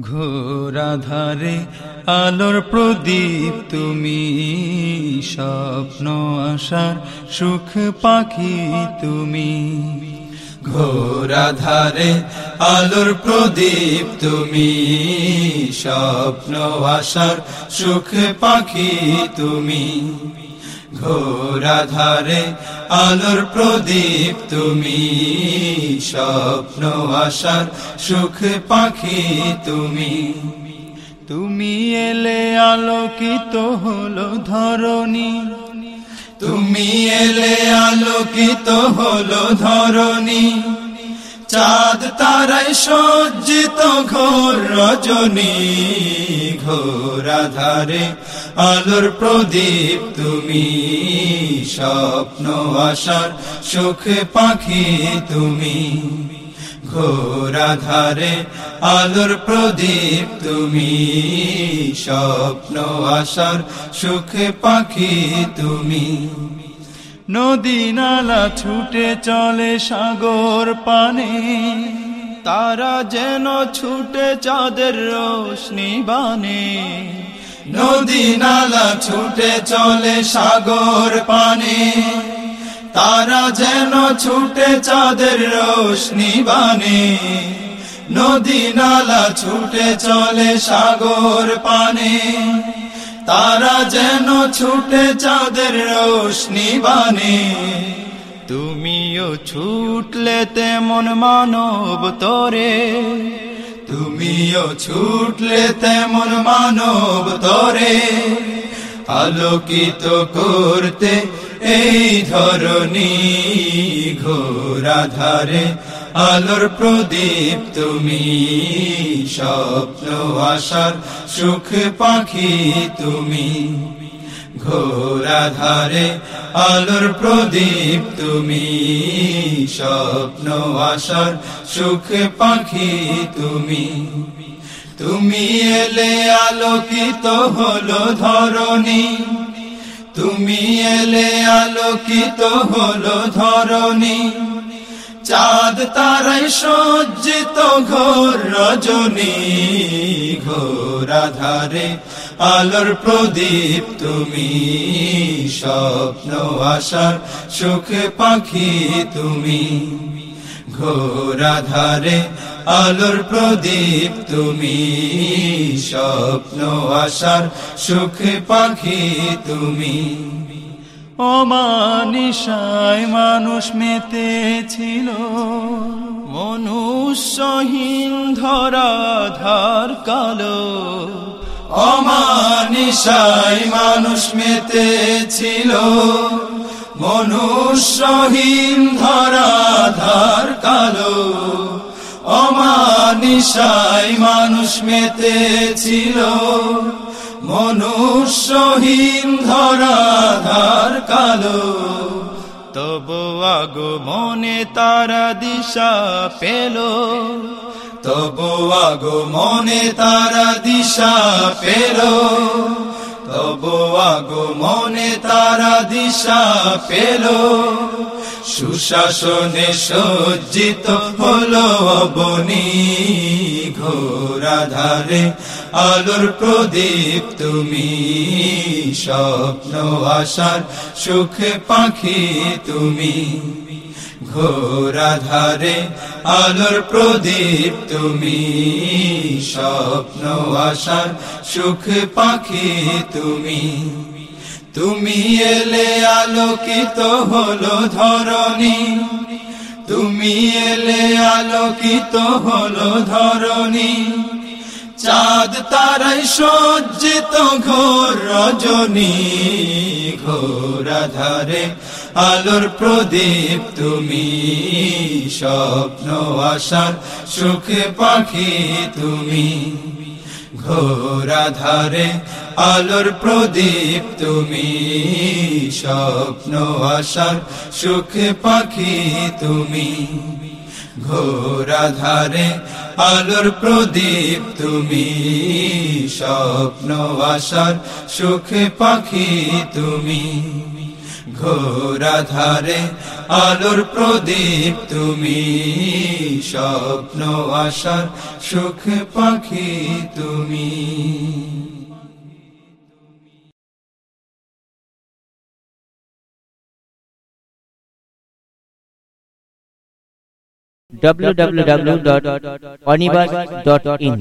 ঘোরাধারে আলোর প্রদীপ, তুমি স্বপ্ন আশার সুখ পাখি, তুমি ঘোরাধারে আলোর প্রদীপ, তুমি স্বপ্ন আশার সুখ পাখি, তুমি ঘোরাধারে আলোর প্রদীপ, তুমি স্বপ্ন, আশার সুখ পাখি, তুমি। তুমি এলে আলোকিত হলো ধরণী। তুমি এলে আলোকিত হলো ধরণী। চাঁদ তারাই সজ্জিত ঘোর রজনী, ঘোর আধারে আলোর প্রদীপ, তুমি স্বপ্ন আশার সুখ পাখি, তুমি ঘোর আধারে আলোর প্রদীপ, তুমি স্বপ্ন আশার সুখ পাখি, তুমি নদী নালা ছুটে চলে সাগর পানে। তারা যেন ছুটে চাঁদের রোশনি বানে। নদী নালা ছুটে চলে সাগর পানে। তারা যেন ছুটে চাঁদের রোশনি বানে। নদী নালা ছুটে চলে সাগর পানে। তারা যেন ছুটে চাঁদের রোশনি বানে। তুমিও ছুটলে তেমন মানব তোরে। তুমিও ছুটলে তেমন মানব তোরে। আলোকিত করতে এই ধরনী ঘোরাধারে আলোর প্রদীপ তুমি, স্বপ্ন, আশার সুখ পাখি তুমি। ঘোরাধারে আলোর প্রদীপ তুমি, স্বপ্ন, আশার সুখ পাখি তুমি। তুমি এলে আলোকিত হলো ধরণী। তুমি এলে আলোকিত হলো ধরণী। চাঁদ তারাই সজ্জিত ঘোর রজনী, ঘোর আধারে আলোর প্রদীপ, তুমি স্বপ্ন আশার সুখ পাখি, তুমি ঘোর আধারে আলোর প্রদীপ, তুমি স্বপ্ন আশার সুখ পাখি, তুমি অমানিসায় মানুষ মেতে মেতেছিল। মনুষ্যহীন ধরাধার কালো। অমানিসায় মানুষ মেতে মেতেছিল। মনুষ্যহীন ধরাধার কালো। অমানিসায় মানুষ মেতেছিল। মনুষ্যহীন ধরাধার কালো। তবু আগো মনে তারা দিশা পেল। তবু আগো মনে তারা দিশা পেল। তবু আগো মনে তারা দিশা পেল। সুশাসনে সজ্জিত হলো অবনী ঘোরাধারে। আলোর প্রদীপ, তুমি স্বপ্ন, আশার সুখ পাখি, তুমি ঘোরাধারে আলোর প্রদীপ তুমি, স্বপ্ন, আশার সুখ পাখি তুমি। তুমি এলে আলোকিত হলো ধরণী, তুমি এলে আলোকিত হলো ধরণী। চাঁদ তারাই সজ্জিত ঘোর রজনী ঘোর আধারে আলোর প্রদীপ, তুমি স্বপ্ন, আশার সুখ পাখি, তুমি ঘোরাধারে আলোর প্রদীপ, তুমি স্বপ্ন, আশার সুখ পাখি, তুমি ঘোরাধারে আলোর প্রদীপ, তুমি স্বপ্ন, আশার সুখ পাখি, তুমি ঘোরাধারে আলোর প্রদীপ তুমি স্বপ্ন আশার সুখ পাখি তুমি। www.onibus.in